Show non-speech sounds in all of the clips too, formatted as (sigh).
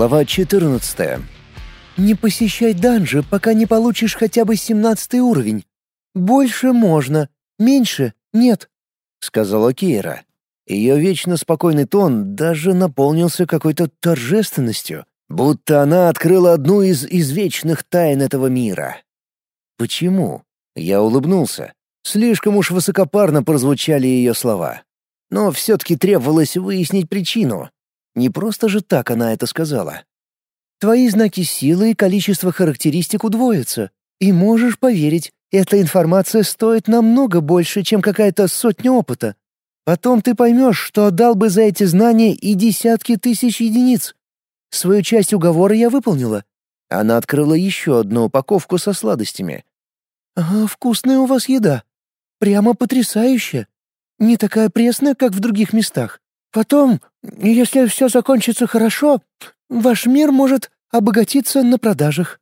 Глава 14. «Не посещай данжи, пока не получишь хотя бы семнадцатый уровень. Больше можно, меньше — нет», — сказала Кейра. Ее вечно спокойный тон даже наполнился какой-то торжественностью, будто она открыла одну из извечных тайн этого мира. «Почему?» — я улыбнулся. Слишком уж высокопарно прозвучали ее слова. Но все-таки требовалось выяснить причину. Не просто же так она это сказала. «Твои знаки силы и количество характеристик удвоятся. И можешь поверить, эта информация стоит намного больше, чем какая-то сотня опыта. Потом ты поймешь, что отдал бы за эти знания и десятки тысяч единиц. Свою часть уговора я выполнила». Она открыла еще одну упаковку со сладостями. «А, вкусная у вас еда. Прямо потрясающая. Не такая пресная, как в других местах. Потом, если все закончится хорошо, ваш мир может обогатиться на продажах».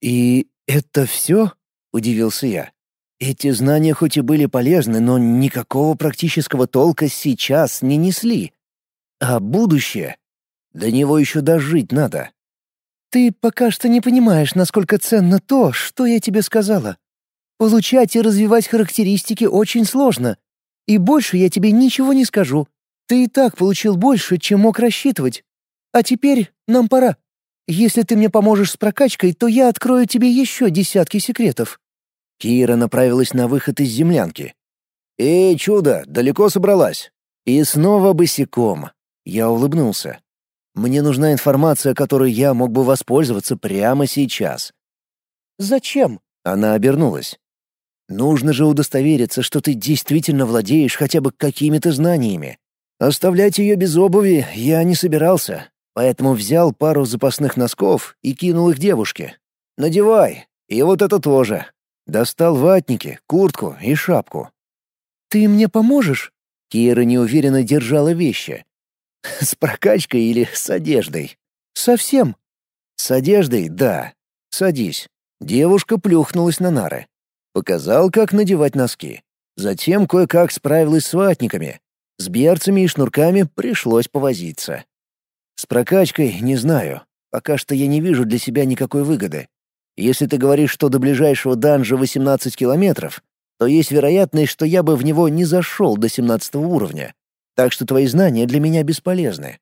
«И это все?» — удивился я. Эти знания хоть и были полезны, но никакого практического толка сейчас не несли. А будущее? До него еще дожить надо. «Ты пока что не понимаешь, насколько ценно то, что я тебе сказала. Получать и развивать характеристики очень сложно. И больше я тебе ничего не скажу. Ты и так получил больше, чем мог рассчитывать. А теперь нам пора. Если ты мне поможешь с прокачкой, то я открою тебе еще десятки секретов». Кира направилась на выход из землянки. «Эй, чудо, далеко собралась?» И снова босиком. Я улыбнулся. «Мне нужна информация, которой я мог бы воспользоваться прямо сейчас». «Зачем?» Она обернулась. Нужно же удостовериться, что ты действительно владеешь хотя бы какими-то знаниями. Оставлять ее без обуви я не собирался, поэтому взял пару запасных носков и кинул их девушке. «Надевай, и вот это тоже». Достал ватники, куртку и шапку. «Ты мне поможешь?» Кира неуверенно держала вещи. «С прокачкой или с одеждой?» «Совсем». «С одеждой, да. Садись». Девушка плюхнулась на нары. Показал, как надевать носки. Затем кое-как справилась с ватниками. С берцами и шнурками пришлось повозиться. С прокачкой не знаю. Пока что я не вижу для себя никакой выгоды. Если ты говоришь, что до ближайшего данжа 18 километров, то есть вероятность, что я бы в него не зашел до 17 уровня. Так что твои знания для меня бесполезны.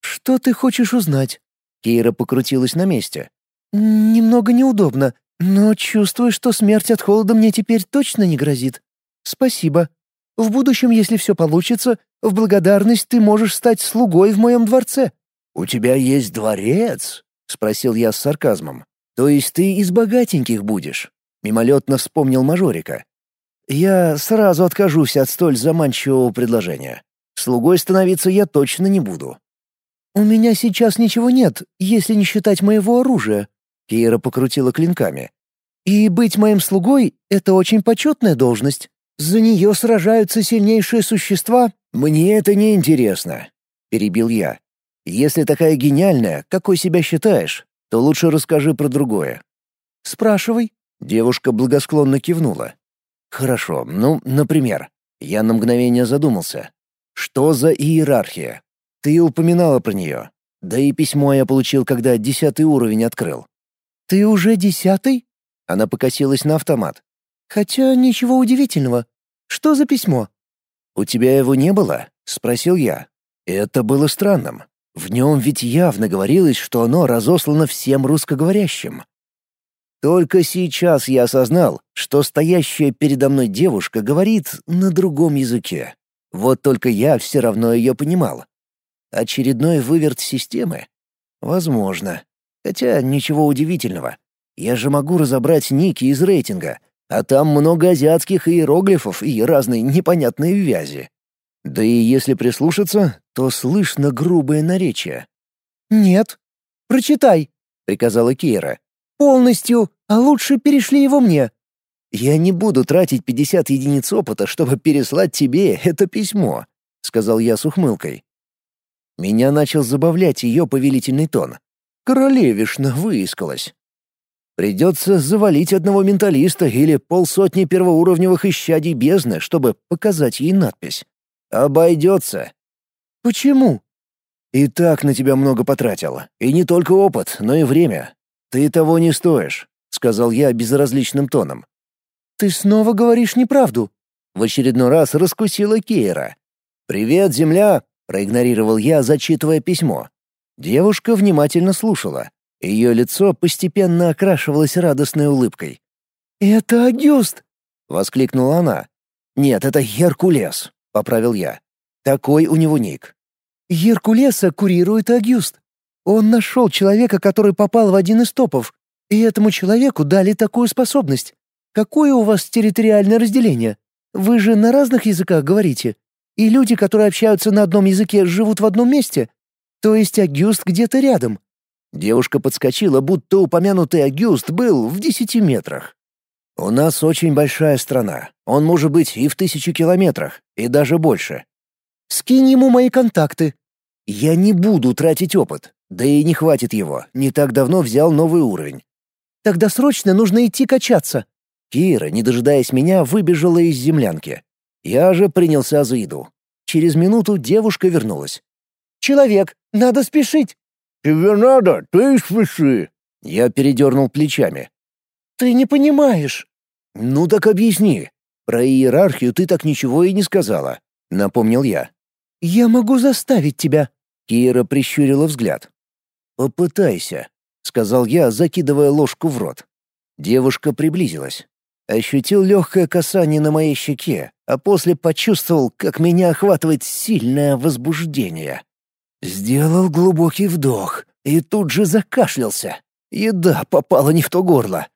«Что ты хочешь узнать?» Кейра покрутилась на месте. «Немного неудобно. Но чувствую, что смерть от холода мне теперь точно не грозит. Спасибо. В будущем, если все получится, в благодарность ты можешь стать слугой в моем дворце». «У тебя есть дворец?» — спросил я с сарказмом. «То есть ты из богатеньких будешь?» — мимолетно вспомнил Мажорика. «Я сразу откажусь от столь заманчивого предложения. Слугой становиться я точно не буду». «У меня сейчас ничего нет, если не считать моего оружия», Кейра покрутила клинками. «И быть моим слугой — это очень почетная должность. За нее сражаются сильнейшие существа». «Мне это не интересно», — перебил я. «Если такая гениальная, какой себя считаешь, то лучше расскажи про другое». «Спрашивай». Девушка благосклонно кивнула. «Хорошо, ну, например». Я на мгновение задумался. «Что за иерархия? Ты упоминала про нее. Да и письмо я получил, когда десятый уровень открыл. «Ты уже десятый?» Она покосилась на автомат. «Хотя ничего удивительного. Что за письмо?» «У тебя его не было?» — спросил я. Это было странным. В нем ведь явно говорилось, что оно разослано всем русскоговорящим. Только сейчас я осознал, что стоящая передо мной девушка говорит на другом языке. Вот только я все равно ее понимал. Очередной выверт системы? Возможно. Хотя ничего удивительного. Я же могу разобрать ники из рейтинга, а там много азиатских иероглифов и разные непонятные вязи. Да и если прислушаться, то слышно грубое наречие. «Нет. Прочитай», — приказала Кира. «Полностью, а лучше перешли его мне». «Я не буду тратить 50 единиц опыта, чтобы переслать тебе это письмо», — сказал я с ухмылкой. Меня начал забавлять ее повелительный тон. Королевишна выискалась. Придется завалить одного менталиста или полсотни первоуровневых исчадий бездны, чтобы показать ей надпись. Обойдется. Почему? И так на тебя много потратил. И не только опыт, но и время. Ты того не стоишь», — сказал я безразличным тоном. «Ты снова говоришь неправду», — в очередной раз раскусила Кейра. «Привет, земля!» — проигнорировал я, зачитывая письмо. Девушка внимательно слушала. Ее лицо постепенно окрашивалось радостной улыбкой. «Это Агюст!» — воскликнула она. «Нет, это Геркулес», — поправил я. «Такой у него ник». «Геркулеса курирует Агюст. Он нашел человека, который попал в один из топов, и этому человеку дали такую способность. Какое у вас территориальное разделение? Вы же на разных языках говорите. И люди, которые общаются на одном языке, живут в одном месте. То есть Агюст где-то рядом». Девушка подскочила, будто упомянутый Агюст был в десяти метрах. «У нас очень большая страна. Он может быть и в тысячу километрах, и даже больше. Скинь ему мои контакты». «Я не буду тратить опыт. Да и не хватит его. Не так давно взял новый уровень». «Тогда срочно нужно идти качаться». Кира, не дожидаясь меня, выбежала из землянки. Я же принялся за еду. Через минуту девушка вернулась. «Человек, надо спешить!» «Тебе надо, ты спеши!» Я передернул плечами. «Ты не понимаешь». «Ну так объясни. Про иерархию ты так ничего и не сказала», — напомнил я. «Я могу заставить тебя». Кира прищурила взгляд. «Попытайся», — сказал я, закидывая ложку в рот. Девушка приблизилась. Ощутил легкое касание на моей щеке, а после почувствовал, как меня охватывает сильное возбуждение. Сделал глубокий вдох и тут же закашлялся. Еда попала не в то горло.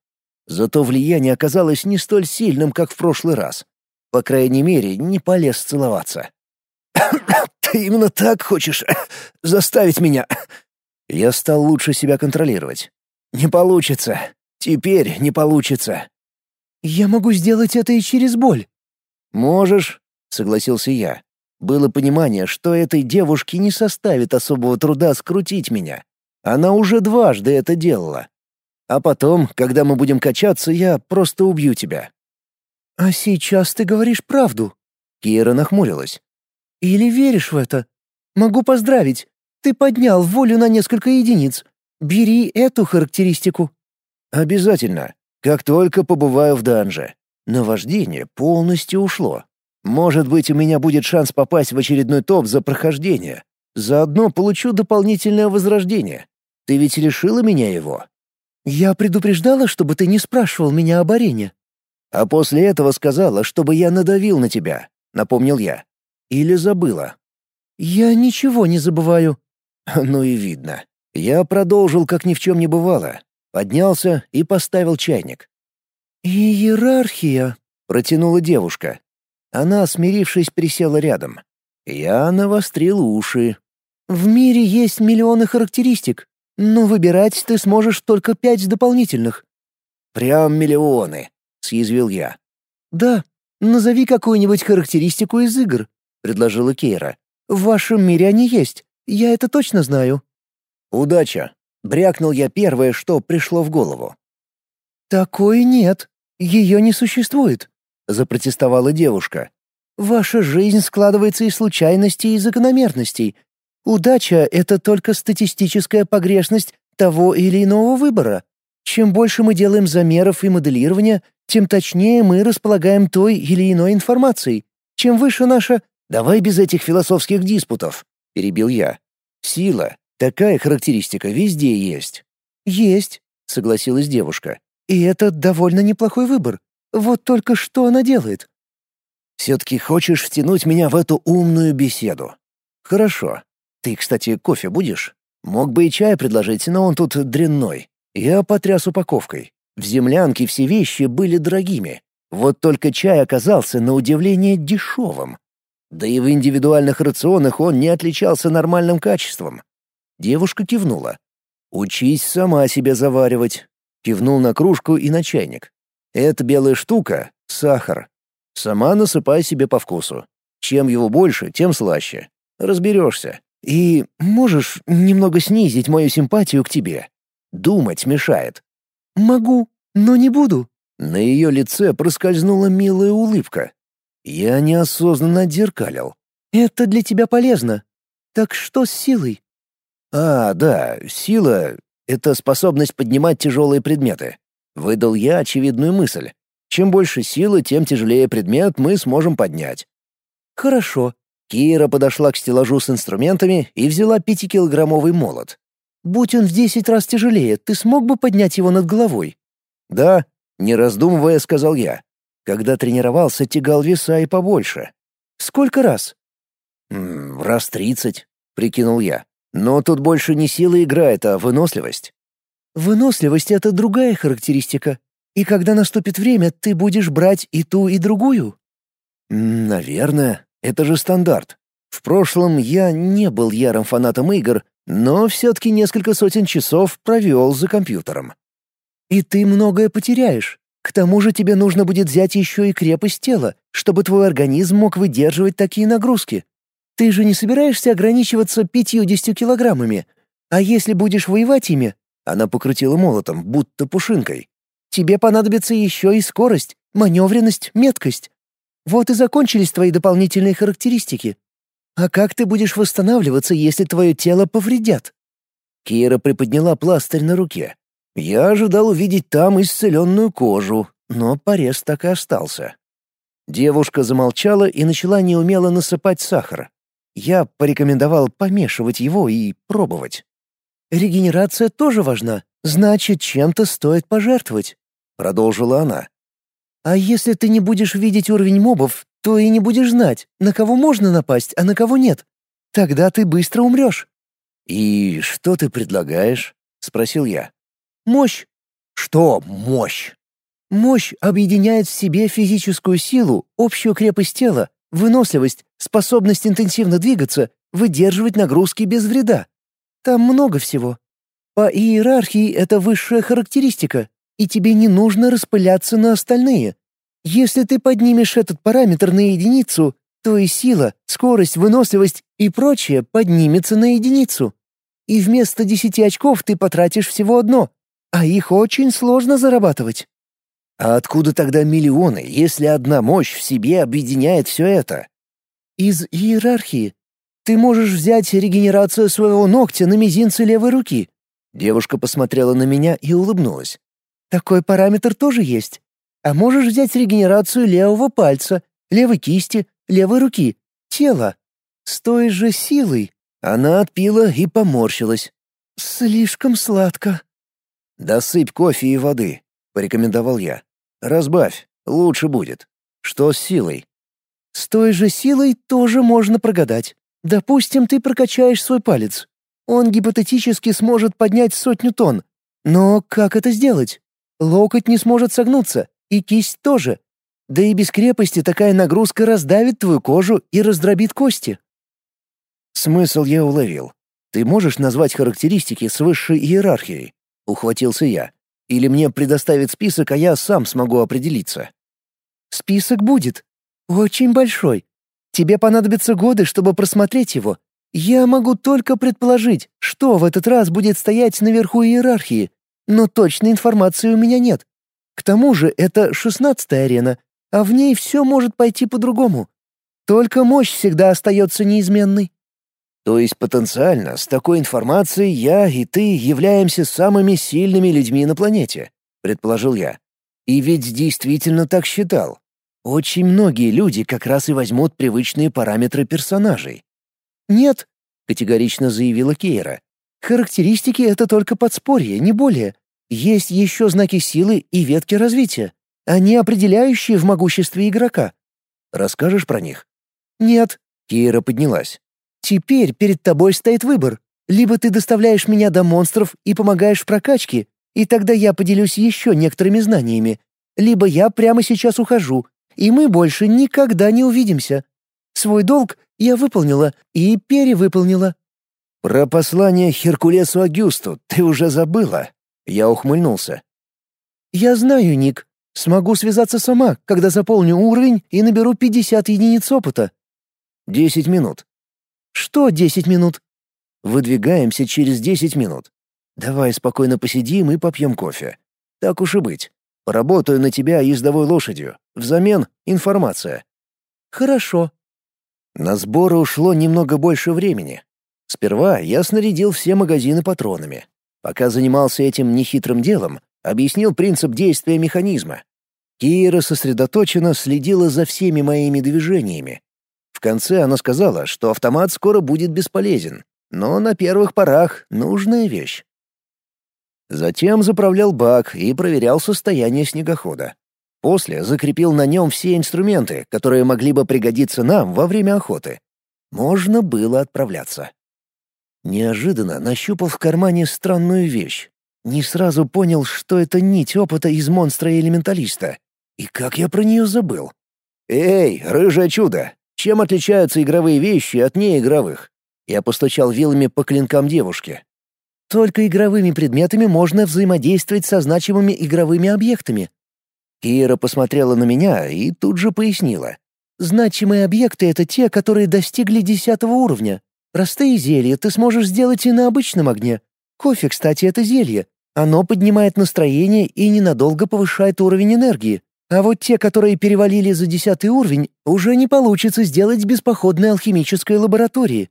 Зато влияние оказалось не столь сильным, как в прошлый раз. По крайней мере, не полез целоваться. (coughs) «Ты именно так хочешь заставить меня?» Я стал лучше себя контролировать. «Не получится. Теперь не получится». «Я могу сделать это и через боль». «Можешь», — согласился я. Было понимание, что этой девушке не составит особого труда скрутить меня. Она уже дважды это делала. А потом, когда мы будем качаться, я просто убью тебя». «А сейчас ты говоришь правду?» Кира нахмурилась. «Или веришь в это? Могу поздравить. Ты поднял волю на несколько единиц. Бери эту характеристику». «Обязательно. Как только побываю в данже. Наваждение полностью ушло. Может быть, у меня будет шанс попасть в очередной топ за прохождение. Заодно получу дополнительное возрождение. Ты ведь лишила меня его?» «Я предупреждала, чтобы ты не спрашивал меня об арене». «А после этого сказала, чтобы я надавил на тебя», — напомнил я. «Или забыла?» «Я ничего не забываю». (laughs) «Ну и видно. Я продолжил, как ни в чем не бывало. Поднялся и поставил чайник. «Иерархия», — протянула девушка. Она, смирившись, присела рядом. Я навострил уши. «В мире есть миллионы характеристик. Но выбирать ты сможешь только пять дополнительных». «Прям миллионы», — съязвил я. «Да, назови какую-нибудь характеристику из игр», — предложила Кейра. «В вашем мире они есть, я это точно знаю». «Удача», — брякнул я первое, что пришло в голову. «Такой нет, ее не существует», — запротестовала девушка. «Ваша жизнь складывается из случайностей и закономерностей, Удача — это только статистическая погрешность того или иного выбора. Чем больше мы делаем замеров и моделирования, тем точнее мы располагаем той или иной информацией. Чем выше наша... «Давай без этих философских диспутов», — перебил я. «Сила. Такая характеристика везде есть». «Есть», — согласилась девушка. «И это довольно неплохой выбор. Вот только что она делает?» «Все-таки хочешь втянуть меня в эту умную беседу?» «Хорошо. Ты, кстати, кофе будешь? Мог бы и чай предложить, но он тут дрянной. Я потряс упаковкой. В землянке все вещи были дорогими. Вот только чай оказался на удивление дешевым. Да и в индивидуальных рационах он не отличался нормальным качеством. Девушка кивнула. «Учись сама себе заваривать». Кивнул на кружку и на чайник. «Это белая штука — сахар. Сама насыпай себе по вкусу. Чем его больше, тем слаще. Разберешься. И можешь немного снизить мою симпатию к тебе? Думать мешает». «Могу, но не буду». На ее лице проскользнула милая улыбка. Я неосознанно отзеркалил. «Это для тебя полезно. Так что с силой? А, да, сила — это способность поднимать тяжелые предметы. Выдал я очевидную мысль. Чем больше силы, тем тяжелее предмет мы сможем поднять. Хорошо. Кира подошла к стеллажу с инструментами и взяла пятикилограммовый молот. Будь он в десять раз тяжелее, ты смог бы поднять его над головой? Да, не раздумывая, сказал я. Когда тренировался, тягал веса и побольше. Сколько раз? Раз тридцать, прикинул я. Но тут больше не сила играет, а выносливость. Выносливость — это другая характеристика. И когда наступит время, ты будешь брать и ту, и другую? Наверное. Это же стандарт. В прошлом я не был ярым фанатом игр, но все-таки несколько сотен часов провел за компьютером. И ты многое потеряешь. К тому же тебе нужно будет взять еще и крепость тела, чтобы твой организм мог выдерживать такие нагрузки. Ты же не собираешься ограничиваться пятьюдесятью килограммами. А если будешь воевать ими, она покрутила молотом, будто пушинкой. Тебе понадобится еще и скорость, маневренность, меткость. Вот и закончились твои дополнительные характеристики. А как ты будешь восстанавливаться, если твое тело повредят?» Кира приподняла пластырь на руке. Я ожидал увидеть там исцеленную кожу, но порез так и остался. Девушка замолчала и начала неумело насыпать сахар. Я порекомендовал помешивать его и пробовать. «Регенерация тоже важна. Значит, чем-то стоит пожертвовать», — продолжила она. А если ты не будешь видеть уровень мобов, то и не будешь знать, на кого можно напасть, а на кого нет. Тогда ты быстро умрешь». «И что ты предлагаешь?» — спросил я. «Мощь». «Что мощь?» «Мощь объединяет в себе физическую силу, общую крепость тела, выносливость, способность интенсивно двигаться, выдерживать нагрузки без вреда. Там много всего. По иерархии это высшая характеристика, и тебе не нужно распыляться на остальные. Если ты поднимешь этот параметр на единицу, то и сила, скорость, выносливость и прочее поднимется на единицу. И вместо десяти очков ты потратишь всего одно, а их очень сложно зарабатывать. А откуда тогда миллионы, если одна мощь в себе объединяет все это? Из иерархии. Ты можешь взять регенерацию своего ногтя на мизинце левой руки. Девушка посмотрела на меня и улыбнулась. Такой параметр тоже есть. А можешь взять регенерацию левого пальца, левой кисти, левой руки, тела. С той же силой. Она отпила и поморщилась. Слишком сладко. «Досыпь кофе и воды», — порекомендовал я. «Разбавь, лучше будет. Что с силой?» «С той же силой тоже можно прогадать. Допустим, ты прокачаешь свой палец. Он гипотетически сможет поднять сотню тонн. Но как это сделать? Локоть не сможет согнуться, и кисть тоже. Да и без крепости такая нагрузка раздавит твою кожу и раздробит кости. Смысл я уловил. Ты можешь назвать характеристики с высшей иерархией? Ухватился я. Или мне предоставят список, а я сам смогу определиться? Список будет. Очень большой. Тебе понадобятся годы, чтобы просмотреть его. Я могу только предположить, что в этот раз будет стоять наверху иерархии, но точной информации у меня нет. К тому же это шестнадцатая арена, а в ней все может пойти по-другому. Только мощь всегда остается неизменной. То есть потенциально с такой информацией я и ты являемся самыми сильными людьми на планете, предположил я. И ведь действительно так считал. Очень многие люди как раз и возьмут привычные параметры персонажей. Нет, категорично заявила Кейра. Характеристики — это только подспорье, не более. Есть еще знаки силы и ветки развития. Они определяющие в могуществе игрока. Расскажешь про них? Нет. Кира поднялась. Теперь перед тобой стоит выбор. Либо ты доставляешь меня до монстров и помогаешь в прокачке, и тогда я поделюсь еще некоторыми знаниями. Либо я прямо сейчас ухожу, и мы больше никогда не увидимся. Свой долг я выполнила и перевыполнила. «Про послание Херкулесу Агюсту ты уже забыла?» Я ухмыльнулся. «Я знаю, Ник. Смогу связаться сама, когда заполню уровень и наберу 50 единиц опыта». «Десять минут». «Что десять минут?» «Выдвигаемся через десять минут. Давай спокойно посидим и попьем кофе. Так уж и быть. Поработаю на тебя ездовой лошадью. Взамен — информация». «Хорошо», на сборы ушло немного больше времени. Сперва я снарядил все магазины патронами. Пока занимался этим нехитрым делом, объяснил принцип действия механизма. Кира сосредоточенно следила за всеми моими движениями. В конце она сказала, что автомат скоро будет бесполезен, но на первых порах нужная вещь. Затем заправлял бак и проверял состояние снегохода. После закрепил на нем все инструменты, которые могли бы пригодиться нам во время охоты. Можно было отправляться. Неожиданно нащупал в кармане странную вещь. Не сразу понял, что это нить опыта из монстра-элементалиста. И как я про нее забыл? «Эй, рыжее чудо! Чем отличаются игровые вещи от неигровых?» Я постучал вилами по клинкам девушки. «Только игровыми предметами можно взаимодействовать со значимыми игровыми объектами». Кира посмотрела на меня и тут же пояснила. «Значимые объекты — это те, которые достигли десятого уровня. Простые зелья ты сможешь сделать и на обычном огне. Кофе, кстати, это зелье. Оно поднимает настроение и ненадолго повышает уровень энергии. А вот те, которые перевалили за десятый уровень, уже не получится сделать без походной алхимической лаборатории.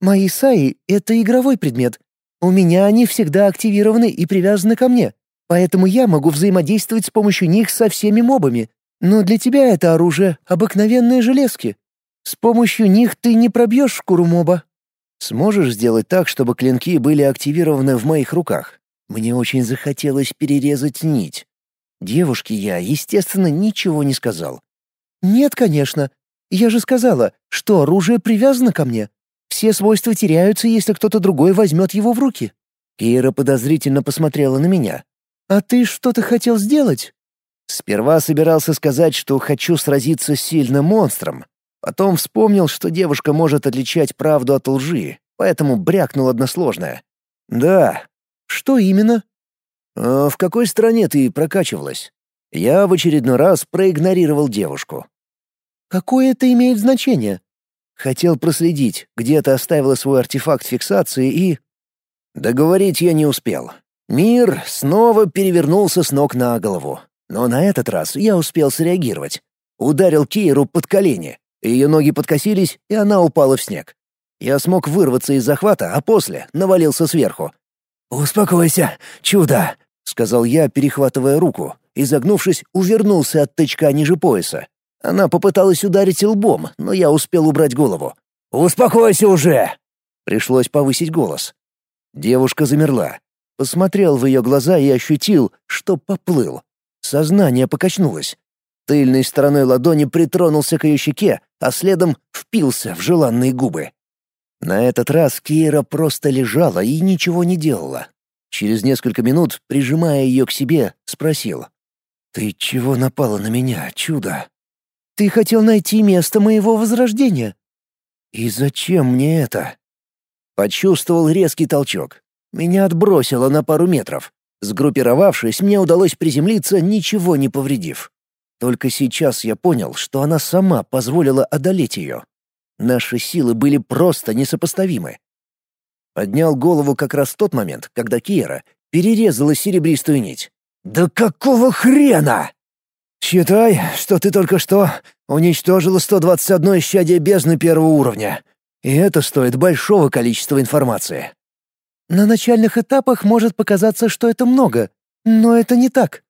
Мои саи — это игровой предмет. У меня они всегда активированы и привязаны ко мне, поэтому я могу взаимодействовать с помощью них со всеми мобами. Но для тебя это оружие — обыкновенные железки. С помощью них ты не пробьешь шкуру моба. Сможешь сделать так, чтобы клинки были активированы в моих руках? Мне очень захотелось перерезать нить. Девушке я, естественно, ничего не сказал. «Нет, конечно. Я же сказала, что оружие привязано ко мне. Все свойства теряются, если кто-то другой возьмет его в руки». Кира подозрительно посмотрела на меня. «А ты что-то хотел сделать?» Сперва собирался сказать, что хочу сразиться с сильным монстром, Потом вспомнил, что девушка может отличать правду от лжи, поэтому брякнул односложное. «Да». «Что именно?» «А в какой стране ты прокачивалась?» Я в очередной раз проигнорировал девушку. «Какое это имеет значение?» Хотел проследить, где ты оставила свой артефакт фиксации и... Договорить я не успел. Мир снова перевернулся с ног на голову. Но на этот раз я успел среагировать. Ударил Кейру под колени. Ее ноги подкосились, и она упала в снег. Я смог вырваться из захвата, а после навалился сверху. «Успокойся, чудо!» — сказал я, перехватывая руку, и, загнувшись, увернулся от тычка ниже пояса. Она попыталась ударить лбом, но я успел убрать голову. «Успокойся уже!» Пришлось повысить голос. Девушка замерла. Посмотрел в ее глаза и ощутил, что поплыл. Сознание покачнулось. Тыльной стороной ладони притронулся к ее щеке, а следом впился в желанные губы. На этот раз Кира просто лежала и ничего не делала. Через несколько минут, прижимая ее к себе, спросил. «Ты чего напала на меня, чудо?» «Ты хотел найти место моего возрождения». «И зачем мне это?» Почувствовал резкий толчок. Меня отбросило на пару метров. Сгруппировавшись, мне удалось приземлиться, ничего не повредив. Только сейчас я понял, что она сама позволила одолеть ее. Наши силы были просто несопоставимы. Поднял голову как раз в тот момент, когда Киера перерезала серебристую нить. «Да какого хрена?» «Считай, что ты только что уничтожила 121 исчадие бездны первого уровня. И это стоит большого количества информации». «На начальных этапах может показаться, что это много, но это не так».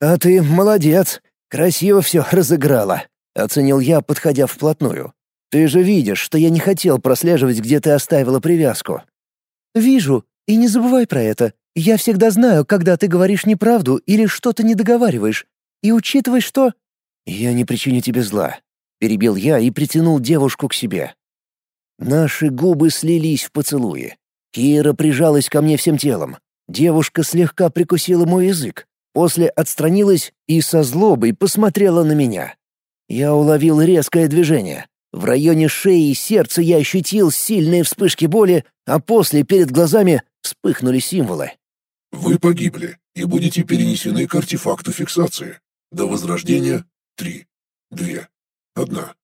«А ты молодец. «Красиво все разыграла», — оценил я, подходя вплотную. «Ты же видишь, что я не хотел прослеживать, где ты оставила привязку». «Вижу, и не забывай про это. Я всегда знаю, когда ты говоришь неправду или что-то не договариваешь. И учитывай, что...» «Я не причиню тебе зла», — перебил я и притянул девушку к себе. Наши губы слились в поцелуи. Кира прижалась ко мне всем телом. Девушка слегка прикусила мой язык. После отстранилась и со злобой посмотрела на меня. Я уловил резкое движение. В районе шеи и сердца я ощутил сильные вспышки боли, а после перед глазами вспыхнули символы. Вы погибли и будете перенесены к артефакту фиксации. До возрождения — три, две, одна.